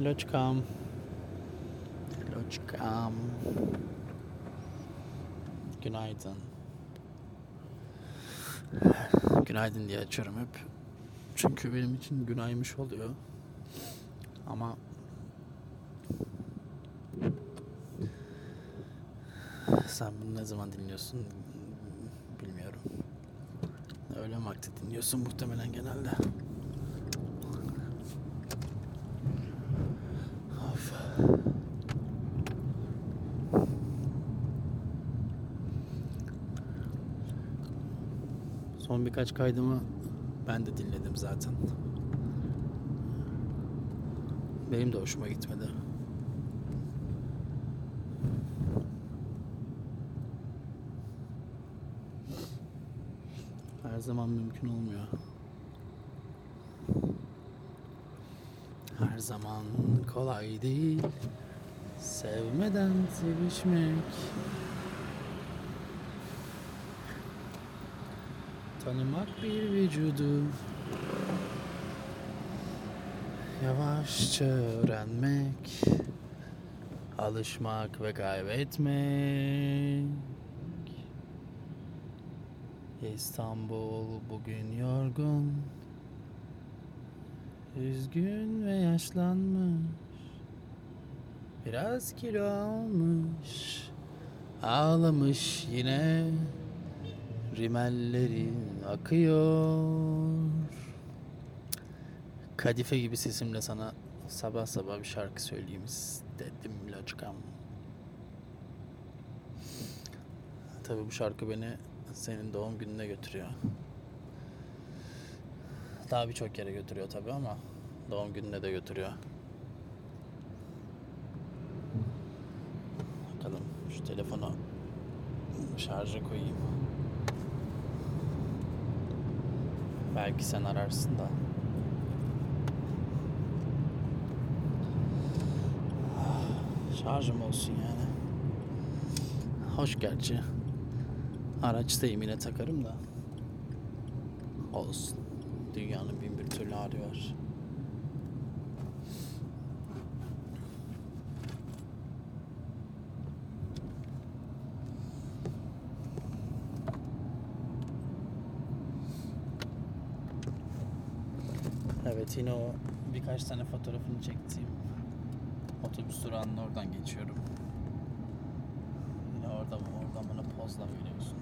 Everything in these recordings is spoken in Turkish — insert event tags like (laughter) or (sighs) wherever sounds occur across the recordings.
Loçkam. Loçkam. Günaydın. Günaydın diye açıyorum hep. Çünkü benim için günaymış oluyor. Ama sen bunu ne zaman dinliyorsun bilmiyorum. Öğlen vakti dinliyorsun muhtemelen genelde. Of. Son birkaç kaydımı ben de dinledim zaten. Benim de hoşuma gitmedi. Her zaman mümkün olmuyor. Her zaman kolay değil. Sevmeden sevişmek. Tanımak bir vücudu. Yavaşça öğrenmek. Alışmak ve kaybetmek. İstanbul bugün yorgun. Üzgün ve yaşlanmış. Biraz kilo almış. Ağlamış yine. Rimelleri akıyor. Kadife gibi sesimle sana sabah sabah bir şarkı söyleyeyim istedim loçkam. Tabii bu şarkı beni senin doğum gününe götürüyor. Daha birçok yere götürüyor tabii ama doğum gününe de götürüyor. Bakalım şu telefonu şarja koyayım. Belki sen ararsın da. Şarjım olsun yani. Hoş gerçi. Araçtayım yine takarım da. Olsun. Dünyanın bin bir türlü hali var. Evet yine o birkaç tane fotoğrafını çektiğim otobüs durağının oradan geçiyorum. Yine orada oradan bana pozla veriyorsun.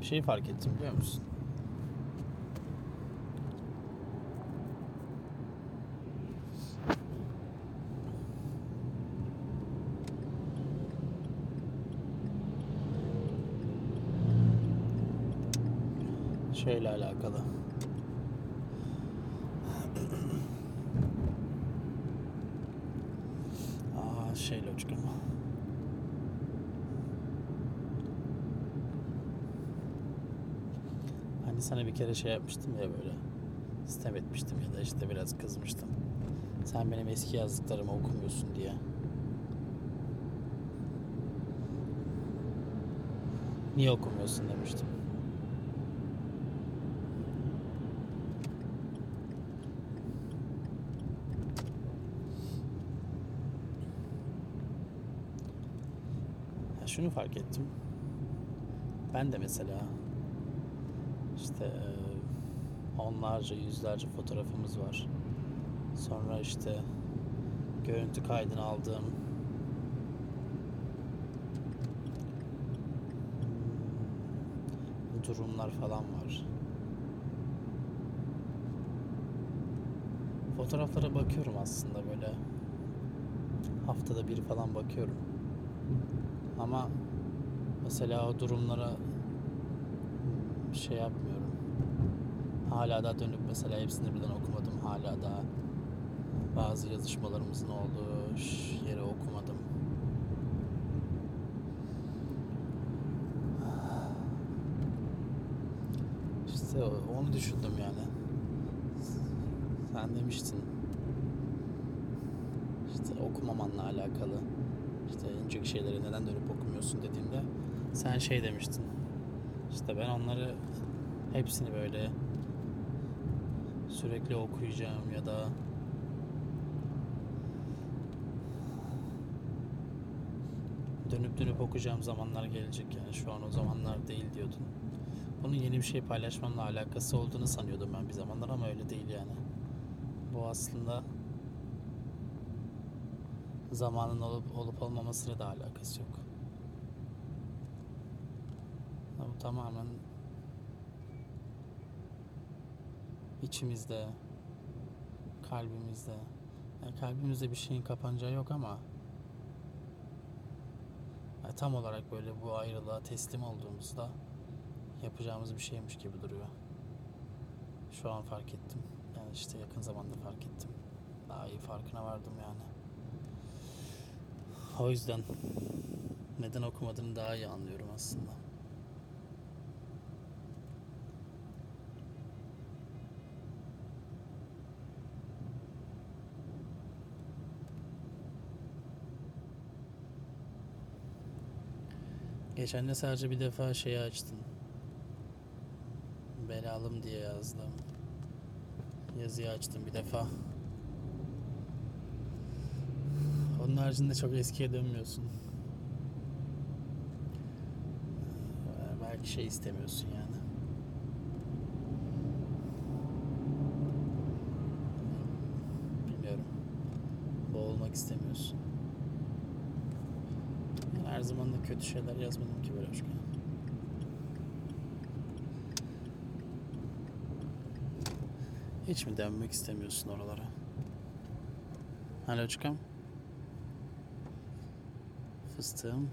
Bir şey fark ettim biliyor musun? Şeyle alakalı. Şey loçkam. Hani sana bir kere şey yapmıştım ya böyle. Sistem etmiştim ya da işte biraz kızmıştım. Sen benim eski yazdıklarımı okumuyorsun diye. Niye okumuyorsun demiştim. Ya şunu fark ettim. Ben de mesela işte e, onlarca yüzlerce fotoğrafımız var. Sonra işte görüntü kaydını aldığım durumlar falan var. Fotoğraflara bakıyorum aslında böyle haftada bir falan bakıyorum. Ama mesela o durumlara şey yapmıyorum. Hala da dönüp mesela hepsini birden okumadım. Hala da bazı yazışmalarımızın olduğu yeri okumadım. İşte onu düşündüm yani. Sen demiştin. İşte okumamanla alakalı. İşte incecik şeyleri neden dönüp okumuyorsun dediğimde Sen şey demiştin. İşte ben onları hepsini böyle sürekli okuyacağım ya da dönüp dönüp okuyacağım zamanlar gelecek yani şu an o zamanlar değil diyordun. Bunun yeni bir şey paylaşmamla alakası olduğunu sanıyordum ben bir zamanlar ama öyle değil yani. Bu aslında zamanın olup olup olmamasıyla da alakası yok. Bu tamamen içimizde, kalbimizde. Yani kalbimizde bir şeyin kapanacağı yok ama ya tam olarak böyle bu ayrılığa teslim olduğumuzda yapacağımız bir şeymiş gibi duruyor. Şu an fark ettim. Yani işte yakın zamanda fark ettim. Daha iyi farkına vardım yani. O yüzden neden okumadığını daha iyi anlıyorum aslında. Geçen de sadece bir defa şeyi açtın. Belalım diye yazdım. Yazıyı açtım bir defa. Onun haricinde çok eskiye dönmüyorsun. Ee, Belki şey istemiyorsun yani. Bilmiyorum. Boğulmak istemiyorsun. Yani her zaman da kötü şeyler yazmadım ki böyle başka. Hiç mi dönmek istemiyorsun oralara? Alo çıkam. Fıstığım.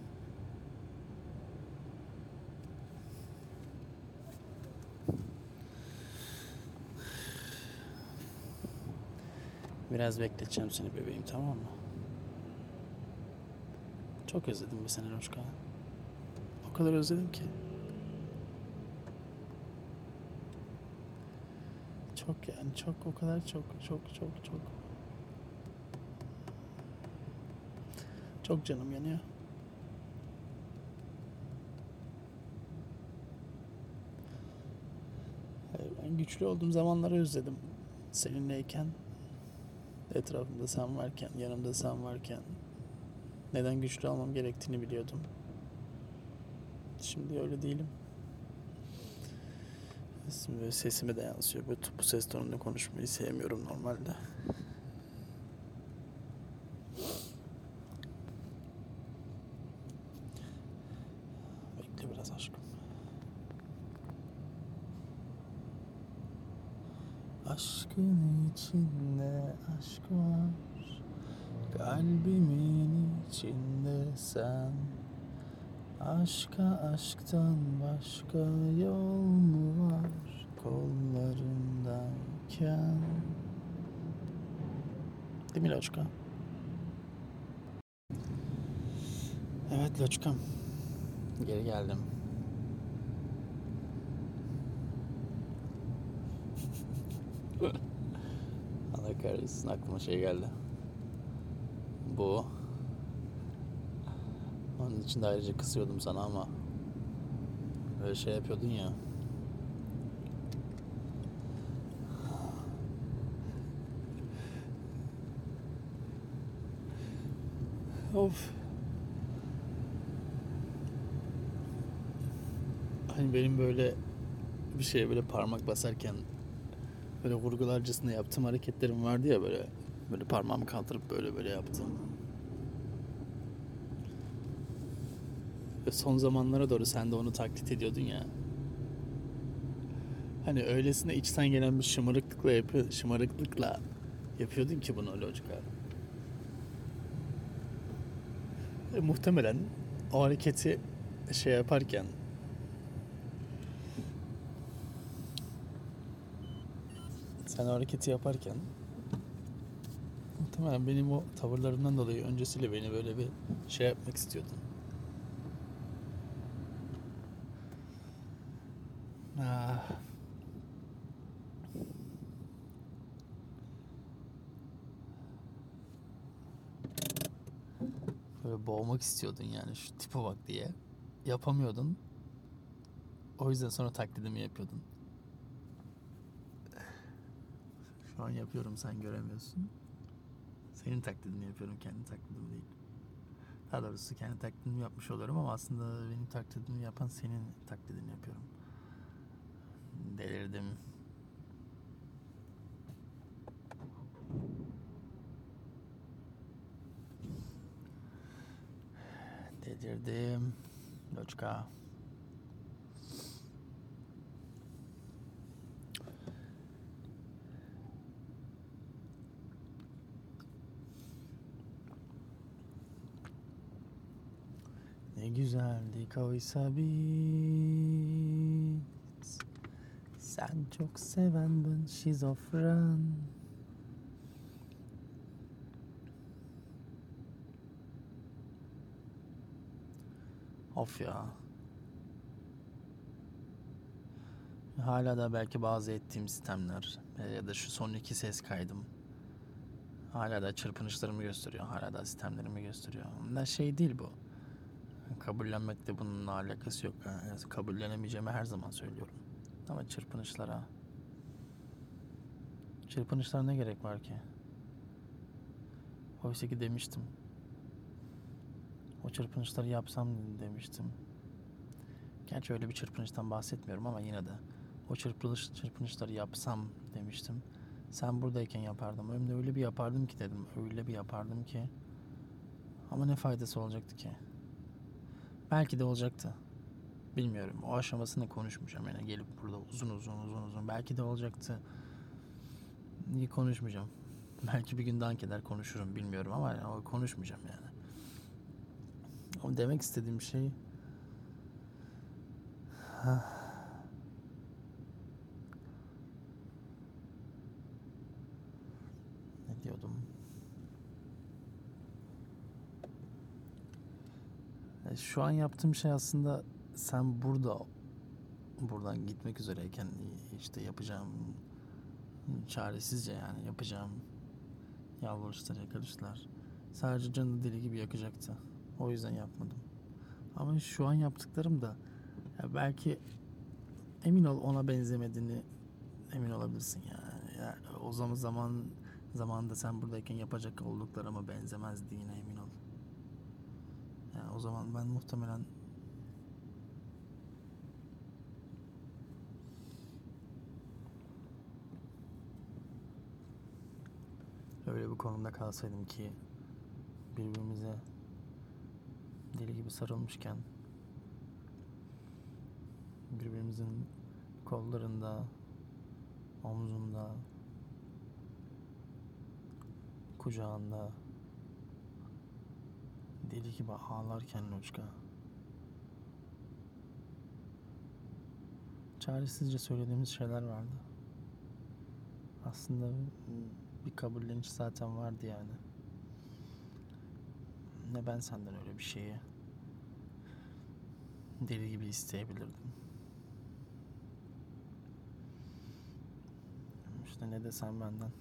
Biraz bekleteceğim seni bebeğim tamam mı? Çok özledim bu seni Roşka. O kadar özledim ki. Çok yani çok o kadar çok çok çok çok. Çok canım yanıyor. Hayır, Ben güçlü olduğum zamanları özledim. Seninleyken, etrafımda sen varken, yanımda sen varken neden güçlü olmam gerektiğini biliyordum. Şimdi öyle değilim. Böyle sesime de yansıyor. Böyle bu ses tonunda konuşmayı sevmiyorum normalde. Aşka aşktan başka yol mu var kollarındayken? Değil mi Loçka? Evet Loçkam. Geri geldim. (laughs) Allah kahretsin aklıma şey geldi. Bu. Onun için de ayrıca kısıyordum sana ama böyle şey yapıyordun ya. Of. Hani benim böyle bir şeye böyle parmak basarken böyle vurgularcasına yaptığım hareketlerim vardı ya böyle böyle parmağımı kaldırıp böyle böyle yaptım. Ve son zamanlara doğru sen de onu taklit ediyordun ya. Hani öylesine içten gelen bir şımarıklıkla yapıyor, şımarıklıkla yapıyordun ki bunu Lojika. E, muhtemelen o hareketi şey yaparken sen o hareketi yaparken muhtemelen benim o tavırlarından dolayı öncesiyle beni böyle bir şey yapmak istiyordun. Böyle boğmak istiyordun yani şu tipe bak diye. yapamıyordun. O yüzden sonra taklidimi yapıyordun. Şu an yapıyorum sen göremiyorsun. Senin taklidini yapıyorum kendi taklidimi değil. Daha doğrusu kendi taklidimi yapmış oluyorum ama aslında benim taklidimi yapan senin taklidini yapıyorum. Delirdim. Delirdim. Loçka. Ne güzeldik oysa biz Sen çok seven ben şizofren Of ya Hala da belki bazı ettiğim sistemler ya da şu son iki ses kaydım Hala da çırpınışlarımı gösteriyor. Hala da sistemlerimi gösteriyor. Da şey değil bu. Kabullenmekte bununla alakası yok. Yani kabullenemeyeceğimi her zaman söylüyorum. Ama çırpınışlara... Çırpınışlara ne gerek var ki? Oysa ki demiştim. O çırpınışları yapsam demiştim. Gerçi öyle bir çırpınıştan bahsetmiyorum ama yine de o çırpınış, çırpınışları yapsam demiştim. Sen buradayken yapardım. Hem de öyle bir yapardım ki dedim. Öyle bir yapardım ki. Ama ne faydası olacaktı ki? Belki de olacaktı. Bilmiyorum. O aşamasını konuşmayacağım. Yani gelip burada uzun uzun uzun uzun. Belki de olacaktı. İyi konuşmayacağım. (laughs) Belki bir gün dank eder konuşurum bilmiyorum ama yani konuşmayacağım yani. Ama demek istediğim şey (sighs) ne diyordum? E, Şu an yaptığım şey aslında sen burada buradan gitmek üzereyken işte yapacağım çaresizce yani yapacağım yalvarışlar yakarışlar sadece canı deli gibi yakacaktı. O yüzden yapmadım. Ama şu an yaptıklarım da ya belki emin ol ona benzemediğini emin olabilirsin yani. yani o zaman zaman zamanında sen buradayken yapacak olduklarıma benzemezdi yine emin ol. Yani o zaman ben muhtemelen öyle bir konumda kalsaydım ki birbirimize deli gibi sarılmışken birbirimizin kollarında, omzunda, kucağında deli gibi ağlarken Loçka. Çaresizce söylediğimiz şeyler vardı. Aslında bir kabulleniş zaten vardı yani. Ne ben senden öyle bir şeyi deli gibi isteyebilirdim. İşte ne de sen benden.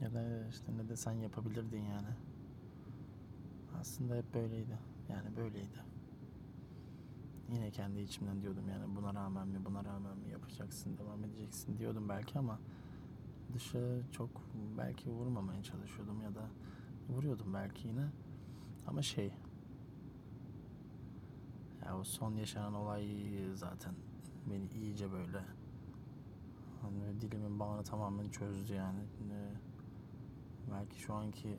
Ya da işte ne de sen yapabilirdin yani. Aslında hep böyleydi. Yani böyleydi. Yine kendi içimden diyordum yani buna rağmen mi buna rağmen mi yapacaksın devam edeceksin? diyordum belki ama dışa çok belki vurmamaya çalışıyordum ya da vuruyordum belki yine. Ama şey ya o son yaşanan olay zaten beni iyice böyle hani dilimin bağını tamamen çözdü yani. Ee, belki şu anki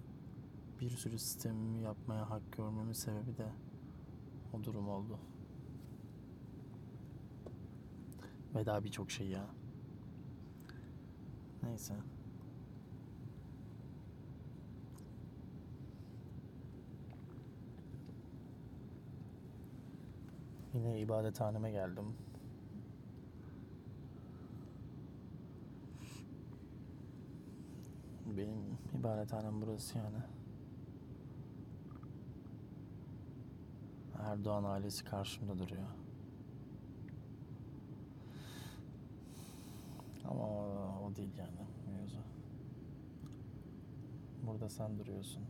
bir sürü sistemimi yapmaya hak görmemin sebebi de o durum oldu. Ve daha birçok şey ya. Neyse. Yine ibadethaneme geldim. Benim ibadethanem burası yani. Erdoğan ailesi karşımda duruyor. Ama o, o değil yani mevzu. Burada sen duruyorsun.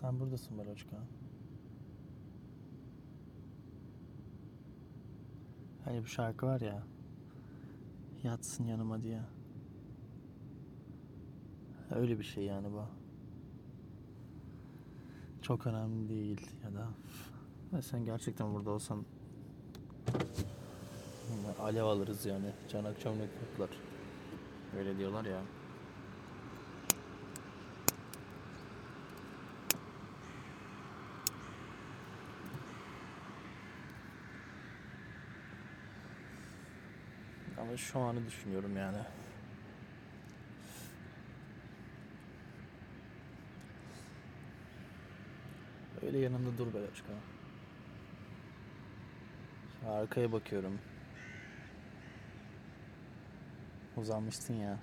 Sen buradasın Beloçka. Hani bu şarkı var ya. Yatsın yanıma diye. Öyle bir şey yani bu. Çok önemli değil ya da ve sen gerçekten burada olsan alev alırız yani. Çanak çömlek patlar. Öyle diyorlar ya. Şu anı düşünüyorum yani. Öyle yanında dur Beloçka. Arkaya bakıyorum. Uzanmıştın ya.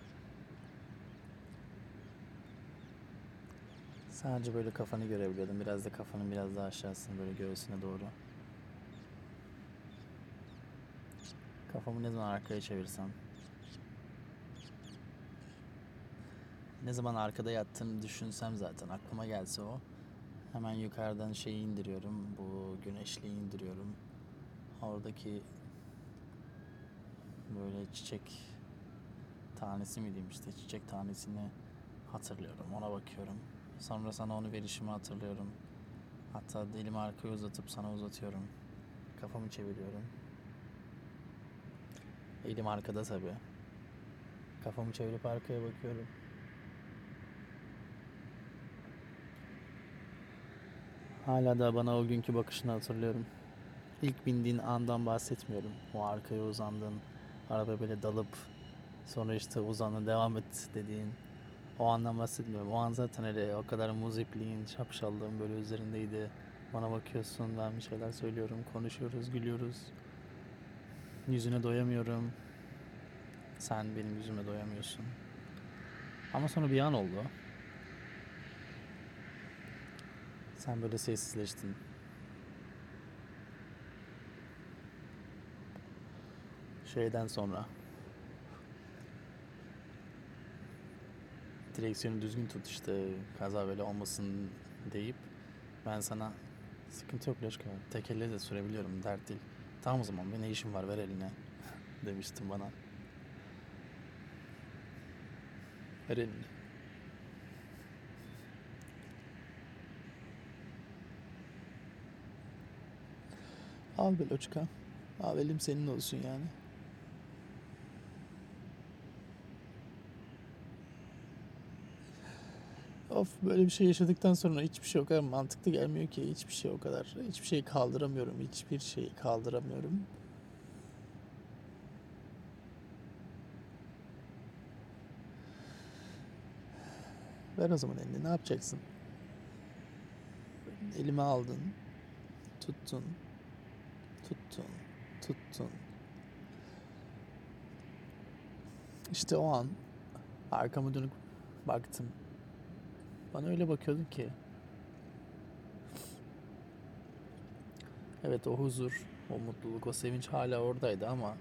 Sadece böyle kafanı görebiliyordum. Biraz da kafanın biraz daha aşağısını böyle göğsüne doğru. Kafamı ne zaman arkaya çevirsem. Ne zaman arkada yattığını düşünsem zaten aklıma gelse o. Hemen yukarıdan şeyi indiriyorum. Bu güneşliği indiriyorum. Oradaki böyle çiçek tanesi mi diyeyim işte çiçek tanesini hatırlıyorum. Ona bakıyorum. Sonra sana onu verişimi hatırlıyorum. Hatta elimi arkaya uzatıp sana uzatıyorum. Kafamı çeviriyorum. Elim arkada tabii. Kafamı çevirip arkaya bakıyorum. Hala da bana o günkü bakışını hatırlıyorum. İlk bindiğin andan bahsetmiyorum. O arkaya uzandın, araba böyle dalıp sonra işte uzandın devam et dediğin o andan bahsetmiyorum. O an zaten öyle o kadar muzipliğin, şapşallığın böyle üzerindeydi. Bana bakıyorsun, ben bir şeyler söylüyorum, konuşuyoruz, gülüyoruz. Yüzüne doyamıyorum. Sen benim yüzüme doyamıyorsun. Ama sonra bir an oldu. Sen böyle sessizleştin. Şeyden sonra. Direksiyonu düzgün tut işte kaza böyle olmasın deyip ben sana sıkıntı yok Loşka tek elle de sürebiliyorum dert değil. Tamam o zaman be ne işin var ver eline (laughs) demiştin bana. Ver elini. Al Beloçka. Al elim senin olsun yani. Of böyle bir şey yaşadıktan sonra hiçbir şey o kadar mantıklı gelmiyor ki. Hiçbir şey o kadar. Hiçbir şeyi kaldıramıyorum. Hiçbir şeyi kaldıramıyorum. Ver o zaman elini. Ne yapacaksın? Elime aldın. Tuttun. Tuttun. Tuttun. İşte o an arkamı dönüp baktım. Bana öyle bakıyordun ki. Evet o huzur, o mutluluk, o sevinç hala oradaydı ama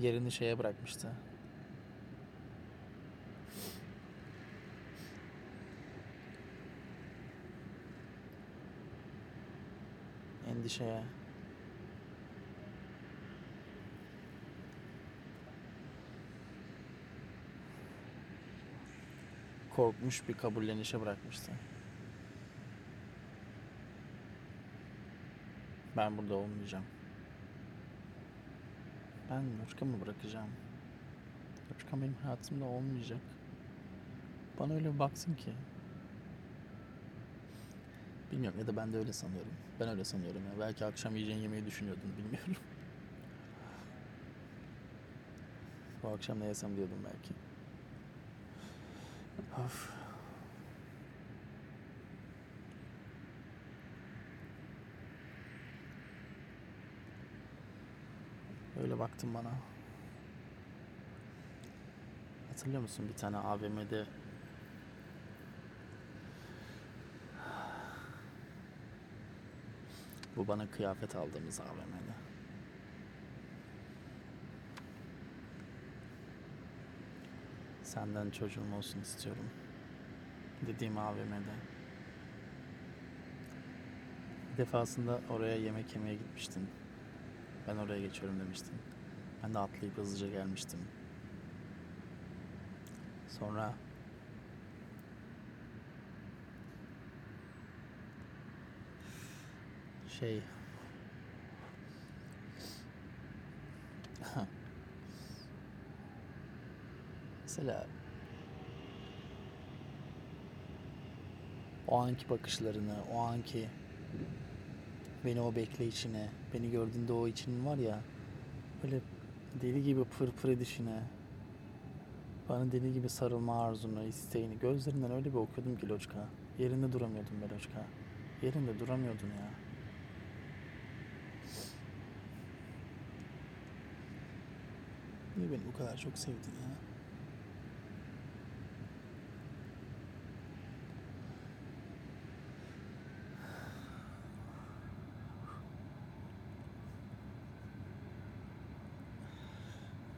yerini şeye bırakmıştı. Endişeye. Korkmuş bir kabullenişe bırakmıştı. Ben burada olmayacağım. Ben Nurka mı bırakacağım? Nurka benim hayatımda olmayacak. Bana öyle baksın ki. Bilmiyorum ya da ben de öyle sanıyorum. Ben öyle sanıyorum ya. Belki akşam yiyeceğin yemeği düşünüyordun bilmiyorum. (laughs) Bu akşam ne yesem diyordum belki. Of. Öyle baktın bana. Hatırlıyor musun bir tane AVM'de bu bana kıyafet aldığımız AVM'de. Senden çocuğum olsun istiyorum. Dediğim AVM'de. Bir defasında oraya yemek yemeye gitmiştin. Ben oraya geçiyorum demiştin. Ben de atlayıp hızlıca gelmiştim. Sonra şey mesela o anki bakışlarını, o anki beni o bekleyişine, beni gördüğünde o için var ya böyle deli gibi pırpır edişine, bana deli gibi sarılma arzunu, isteğini gözlerinden öyle bir okuyordum ki Loçka. Yerinde duramıyordum be Loçka. Yerinde duramıyordun ya. Niye beni bu kadar çok sevdin ya?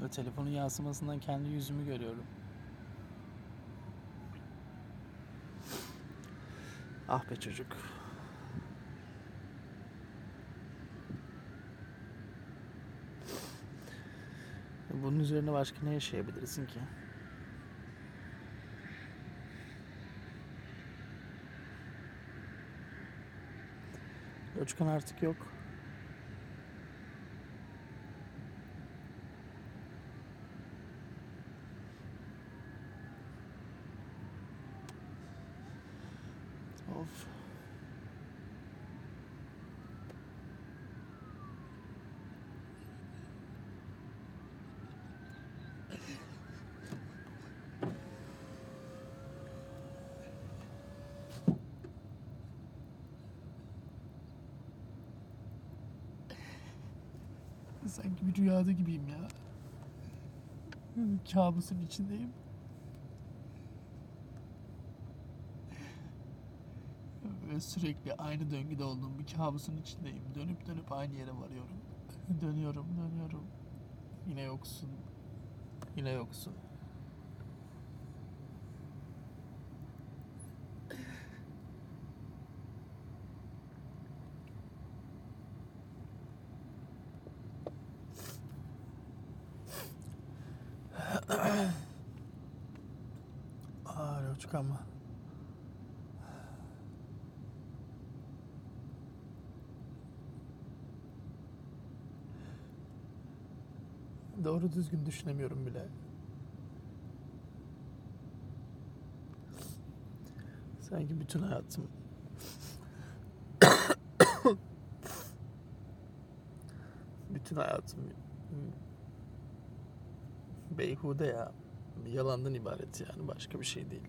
Ve telefonun yansımasından kendi yüzümü görüyorum. Ah be çocuk. Bunun üzerine başka ne yaşayabilirsin ki? Loçkan artık yok. Of. Sanki bir rüyada gibiyim ya. Kabusun içindeyim. Ve sürekli aynı döngüde olduğum bir kabusun içindeyim. Dönüp dönüp aynı yere varıyorum. (laughs) Dönüyorum, dönüyorum. Yine yoksun. Yine yoksun. Aa, Loçka ama. Doğru düzgün düşünemiyorum bile. Sanki bütün hayatım (coughs) bütün hayatım beyhude ya. Yalandan ibaret yani başka bir şey değil.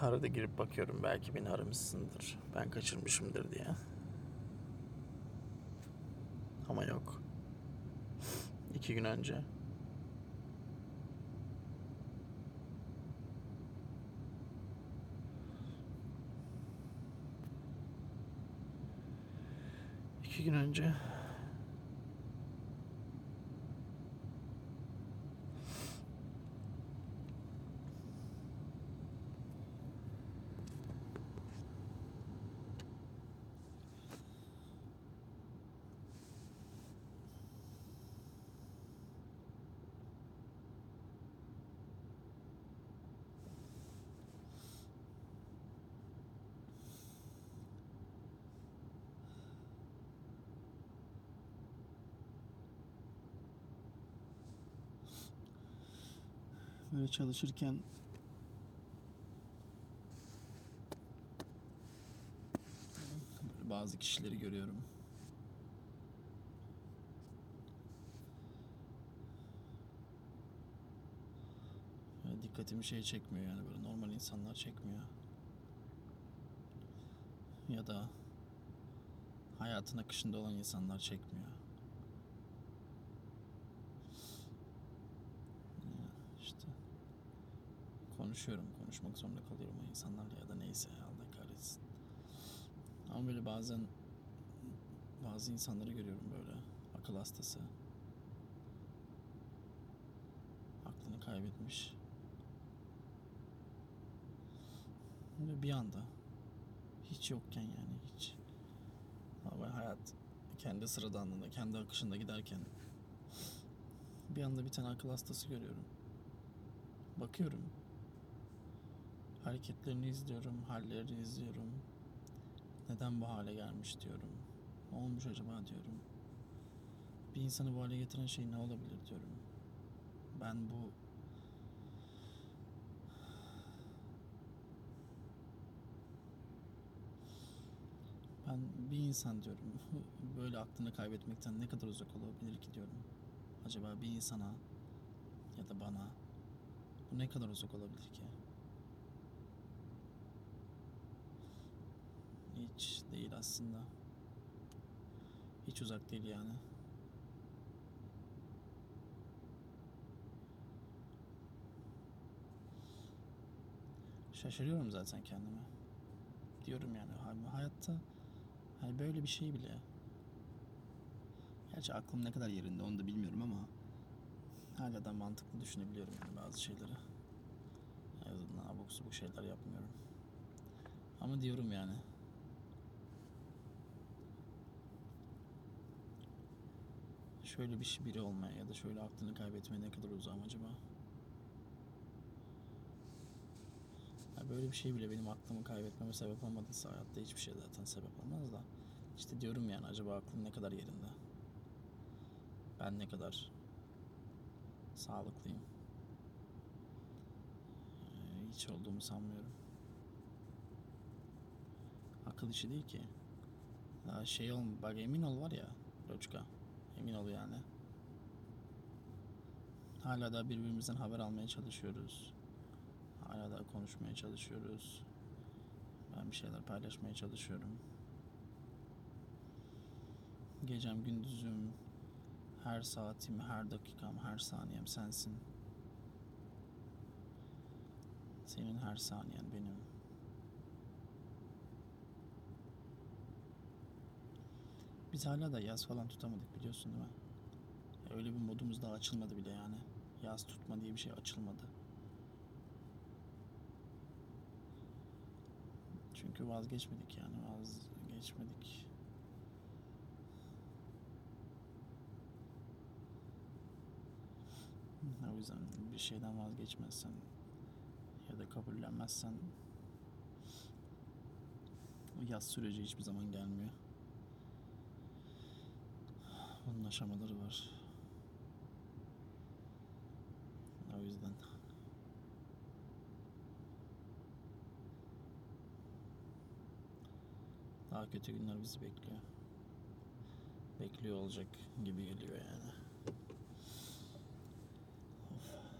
Arada girip bakıyorum belki beni aramışsındır. Ben kaçırmışımdır diye. Ama yok. İki gün önce. İki gün önce. Çalışırken bazı kişileri görüyorum. Böyle dikkatimi şey çekmiyor yani böyle normal insanlar çekmiyor. Ya da hayatın akışında olan insanlar çekmiyor. konuşuyorum. Konuşmak zorunda kalıyorum o insanlarla ya da neyse Allah kahretsin. Ama böyle bazen bazı insanları görüyorum böyle akıl hastası. Aklını kaybetmiş. Ve bir anda hiç yokken yani hiç. Ama hayat kendi sıradanlığında, kendi akışında giderken bir anda bir tane akıl hastası görüyorum. Bakıyorum Hareketlerini izliyorum, hallerini izliyorum. Neden bu hale gelmiş diyorum. Ne olmuş acaba diyorum. Bir insanı bu hale getiren şey ne olabilir diyorum. Ben bu ben bir insan diyorum (laughs) böyle aklını kaybetmekten ne kadar uzak olabilir ki diyorum. Acaba bir insana ya da bana bu ne kadar uzak olabilir ki? Hiç değil aslında. Hiç uzak değil yani. Şaşırıyorum zaten kendime. Diyorum yani hayatta hani böyle bir şey bile. Gerçi aklım ne kadar yerinde onu da bilmiyorum ama hala da mantıklı düşünebiliyorum yani bazı şeyleri. En azından abuk subuk şeyler yapmıyorum. Ama diyorum yani. Şöyle bir şey biri olmaya ya da şöyle aklını kaybetmeye ne kadar uzağım acaba? Ya böyle bir şey bile benim aklımı kaybetmeme sebep olmadıysa hayatta hiçbir şey zaten sebep olmaz da. İşte diyorum yani acaba aklım ne kadar yerinde? Ben ne kadar sağlıklıyım? Ee, Hiç olduğumu sanmıyorum. Akıl işi değil ki. Daha şey ol, bak emin ol var ya Loçka. Emin ol yani. Hala da birbirimizden haber almaya çalışıyoruz. Hala da konuşmaya çalışıyoruz. Ben bir şeyler paylaşmaya çalışıyorum. Gecem gündüzüm, her saatim, her dakikam, her saniyem sensin. Senin her saniyen benim. Biz hala da yaz falan tutamadık biliyorsun değil mi? Öyle bir modumuz daha açılmadı bile yani. Yaz tutma diye bir şey açılmadı. Çünkü vazgeçmedik yani vazgeçmedik. O yüzden bir şeyden vazgeçmezsen ya da kabullenmezsen yaz süreci hiçbir zaman gelmiyor. Bunun aşamaları var. O yüzden daha kötü günler bizi bekliyor. Bekliyor olacak gibi geliyor yani. Of.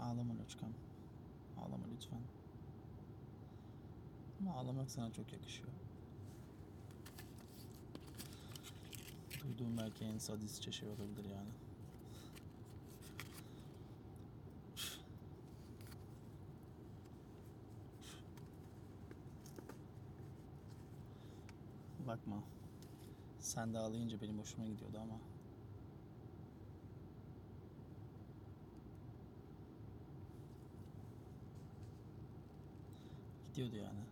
Ağlama Loçkam. Ağlama lütfen. Ama ağlamak sana çok yakışıyor. Duyduğum belki en sadistçe şey olabilir yani. Bakma. Sen de ağlayınca benim hoşuma gidiyordu ama. Gidiyordu yani.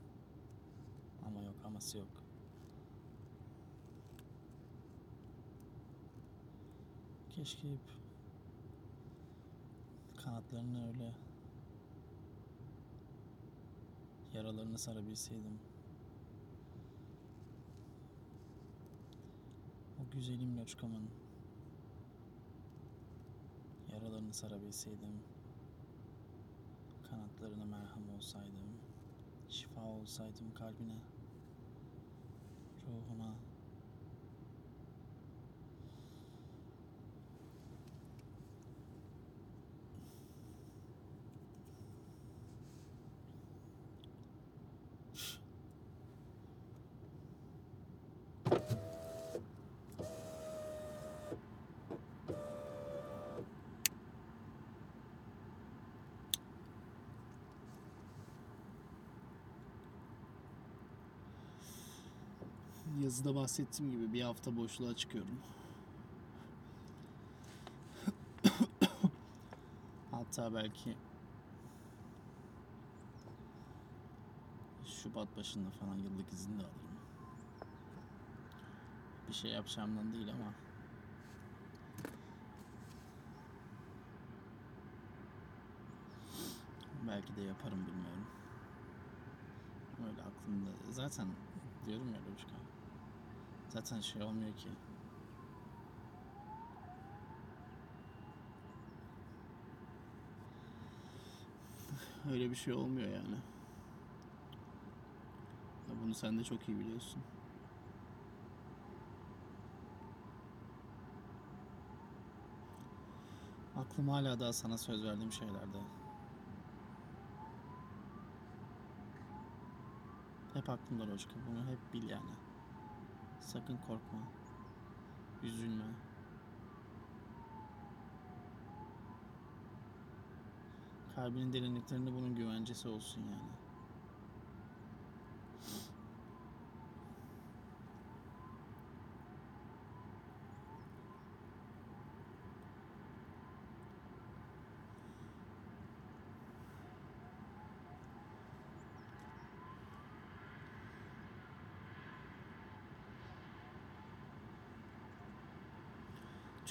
Ama yok, aması yok. Keşke hep kanatlarını öyle yaralarını sarabilseydim. O güzelim loçkamın yaralarını sarabilseydim. Kanatlarına merhem olsaydım. Şifa olsaydım kalbine, ruhuna. Yazıda bahsettiğim gibi bir hafta boşluğa çıkıyorum. (coughs) Hatta belki Şubat başında falan yıllık izin de alırım. Bir şey yapacağımdan değil ama belki de yaparım bilmiyorum. Öyle aklımda. Zaten diyorum ya Loşka. Zaten şey olmuyor ki. Öyle bir şey olmuyor yani. Ya bunu sen de çok iyi biliyorsun. Aklım hala daha sana söz verdiğim şeylerde. Hep aklımda Loşka. Bunu hep bil yani. Sakın korkma. Üzülme. Kalbinin derinliklerinde bunun güvencesi olsun yani.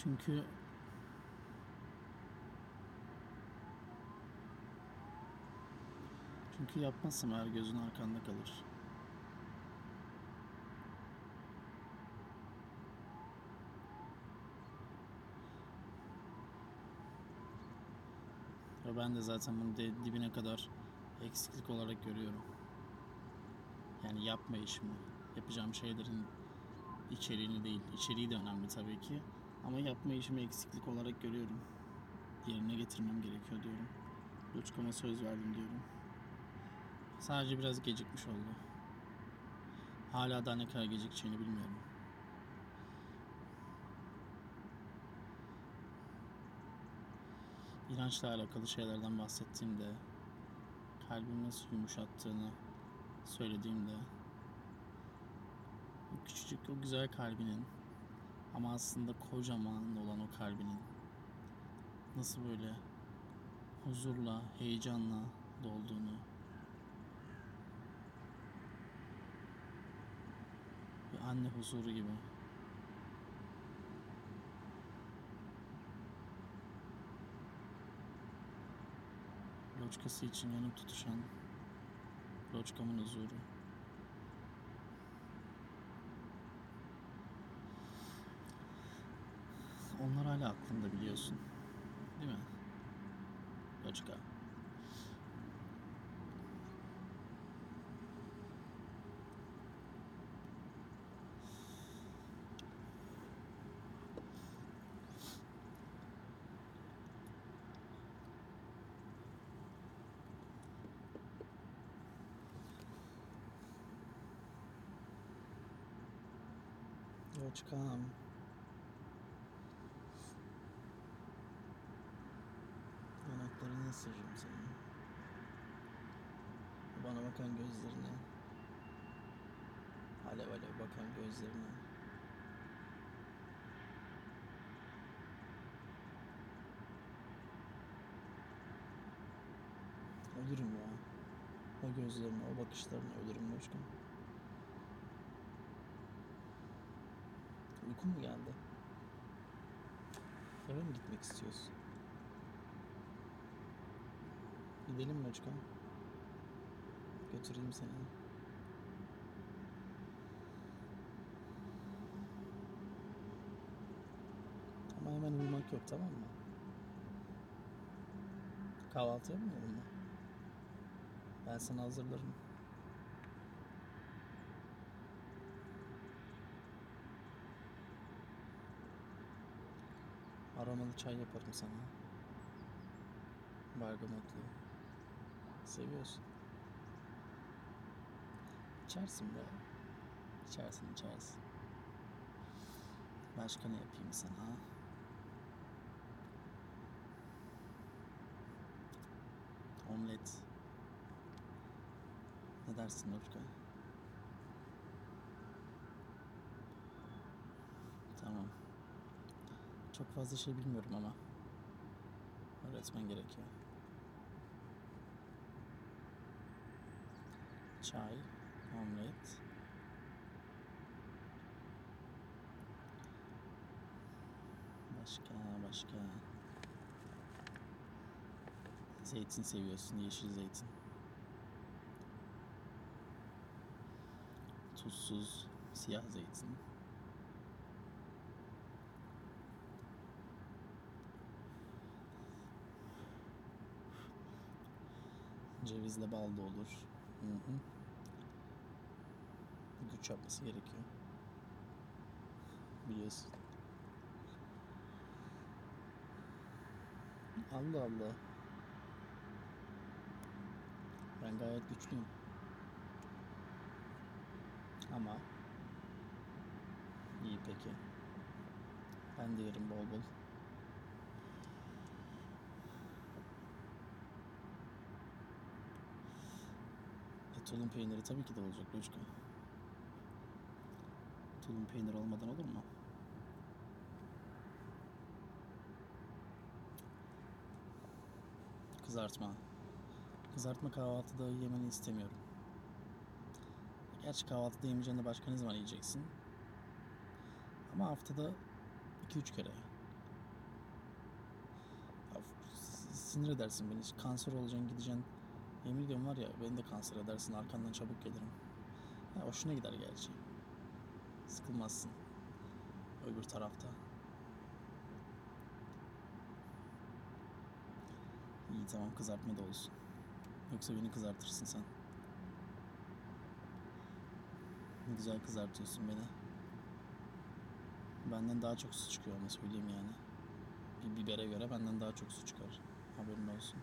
Çünkü Çünkü yapmazsam eğer gözün arkanda kalır. Ve ben de zaten bunu de- dibine kadar eksiklik olarak görüyorum. Yani yapma işimi. Yapacağım şeylerin içeriğini değil. İçeriği de önemli tabii ki. Ama yapma işimi eksiklik olarak görüyorum. Yerine getirmem gerekiyor diyorum. Loçkama söz verdim diyorum. Sadece biraz gecikmiş oldu. Hala daha ne kadar gecikeceğini bilmiyorum. İnançla alakalı şeylerden bahsettiğimde, kalbimi nasıl yumuşattığını söylediğimde, o küçücük o güzel kalbinin ama aslında kocaman olan o kalbinin nasıl böyle huzurla, heyecanla dolduğunu bir anne huzuru gibi. Loçkası için yanıp tutuşan Loçkamın huzuru. Onlar hala aklında biliyorsun. Değil mi? Loçka. Loçkam. Yanaklarını ısırırım senin. Bana bakan gözlerine. Alev alev bakan gözlerine. Ölürüm ya. O gözlerine, o bakışlarına ölürüm Loçkam. Uykun mu geldi? Eve mi gitmek istiyorsun? Gidelim mi Loçkam? Götüreyim seni. Ama hemen uyumak yok tamam mı? Kahvaltı yapmayalım mı? Ben sana hazırlarım. Aromalı çay yaparım sana. Bergamotlu. Seviyorsun. İçersin be. İçersin içersin. Başka ne yapayım sana? Omlet. Ne dersin Nurka? Tamam. Çok fazla şey bilmiyorum ama öğretmen gerekiyor. Çay omlet. Başka, başka. Zeytin seviyorsun, yeşil zeytin. Tuzsuz, siyah zeytin. Cevizle bal da olur. Hı hı. Güç yapması gerekiyor. Biliyorsun. Allah Allah. Ben gayet güçlüyüm. Ama iyi peki. Ben de yerim bol bol. E, tulum peyniri tabii ki de olacak Loşka. Tulum peyniri olmadan olur mu? Kızartma. Kızartma kahvaltıda yemeni istemiyorum. Gerçi kahvaltıda yemeyeceğini başka ne zaman yiyeceksin? Ama haftada 2-3 kere. Ya, sinir edersin beni. Kanser olacaksın gideceksin. Yemin ediyorum var ya beni de kanser edersin. Arkandan çabuk gelirim. Ha, hoşuna gider gerçi. Sıkılmazsın. Öbür tarafta. İyi tamam kızartma da olsun. Yoksa beni kızartırsın sen. Güzel kızartıyorsun beni. Benden daha çok su çıkıyor ama söyleyeyim yani. Bir bibere göre benden daha çok su çıkar. Haberin olsun.